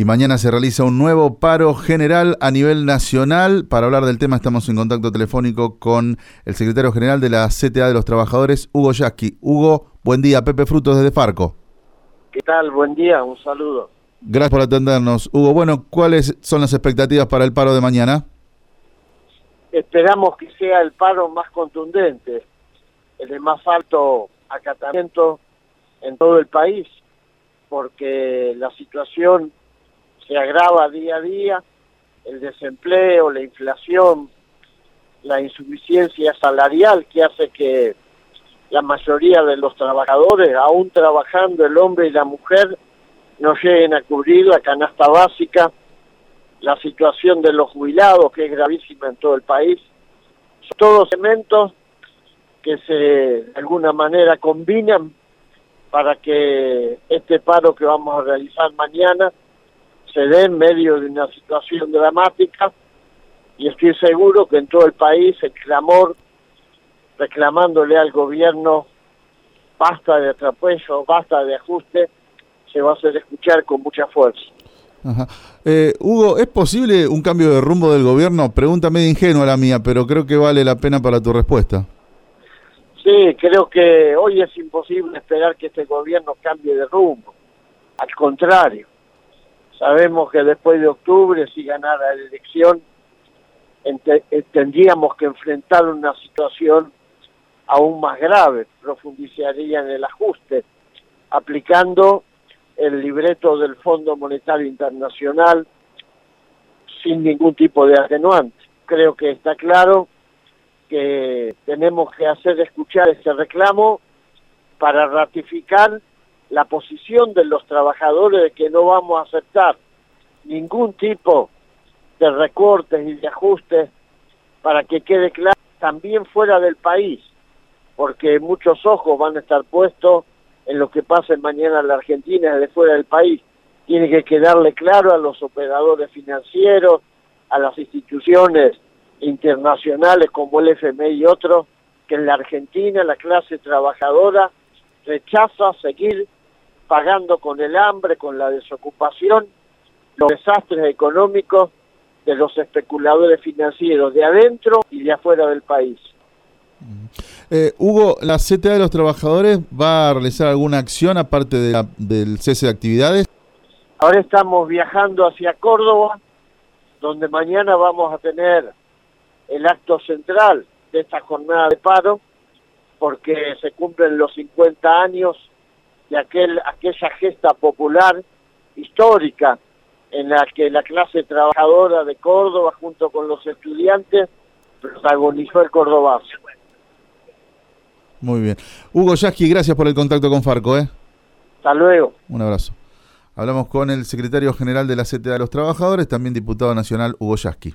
y mañana se realiza un nuevo paro general a nivel nacional. Para hablar del tema estamos en contacto telefónico con el secretario general de la CTA de los Trabajadores, Hugo Yasky. Hugo, buen día, Pepe Frutos desde Farco. ¿Qué tal? Buen día, un saludo. Gracias por atendernos. Hugo, bueno, ¿cuáles son las expectativas para el paro de mañana? Esperamos que sea el paro más contundente, el de más alto acatamiento en todo el país, porque la situación se agrava día a día, el desempleo, la inflación, la insuficiencia salarial que hace que la mayoría de los trabajadores, aún trabajando el hombre y la mujer, no lleguen a cubrir la canasta básica, la situación de los jubilados, que es gravísima en todo el país. Son todos elementos que se de alguna manera combinan para que este paro que vamos a realizar mañana se dé en medio de una situación dramática y estoy seguro que en todo el país el clamor reclamándole al gobierno basta de atrapuello, basta de ajuste, se va a hacer escuchar con mucha fuerza. Eh, Hugo, ¿es posible un cambio de rumbo del gobierno? Pregunta medio ingenua la mía, pero creo que vale la pena para tu respuesta. Sí, creo que hoy es imposible esperar que este gobierno cambie de rumbo. Al contrario, sabemos que después de octubre, si ganara la elección, eh, tendríamos que enfrentar una situación aún más grave, profundizaría en el ajuste, aplicando el libreto del Fondo Monetario Internacional sin ningún tipo de atenuante. Creo que está claro que tenemos que hacer escuchar ese reclamo para ratificar la posición de los trabajadores de que no vamos a aceptar ningún tipo de recortes y de ajustes para que quede claro también fuera del país, porque muchos ojos van a estar puestos en lo que pase mañana en la Argentina desde fuera del país. Tiene que quedarle claro a los operadores financieros, a las instituciones internacionales como el FMI y otros, que en la Argentina la clase trabajadora rechaza seguir pagando con el hambre, con la desocupación, los desastres económicos de los especuladores financieros de adentro y de afuera del país. Eh, Hugo, ¿la CTA de los trabajadores va a realizar alguna acción aparte de del cese de actividades? Ahora estamos viajando hacia Córdoba, donde mañana vamos a tener el acto central de esta jornada de paro, porque se cumplen los 50 años de aquel, aquella gesta popular histórica en la que la clase trabajadora de Córdoba junto con los estudiantes protagonizó el Cordobazo. Muy bien. Hugo Yasky, gracias por el contacto con Farco. ¿eh? Hasta luego. Un abrazo. Hablamos con el secretario general de la CTA de los Trabajadores, también diputado nacional Hugo Yasky.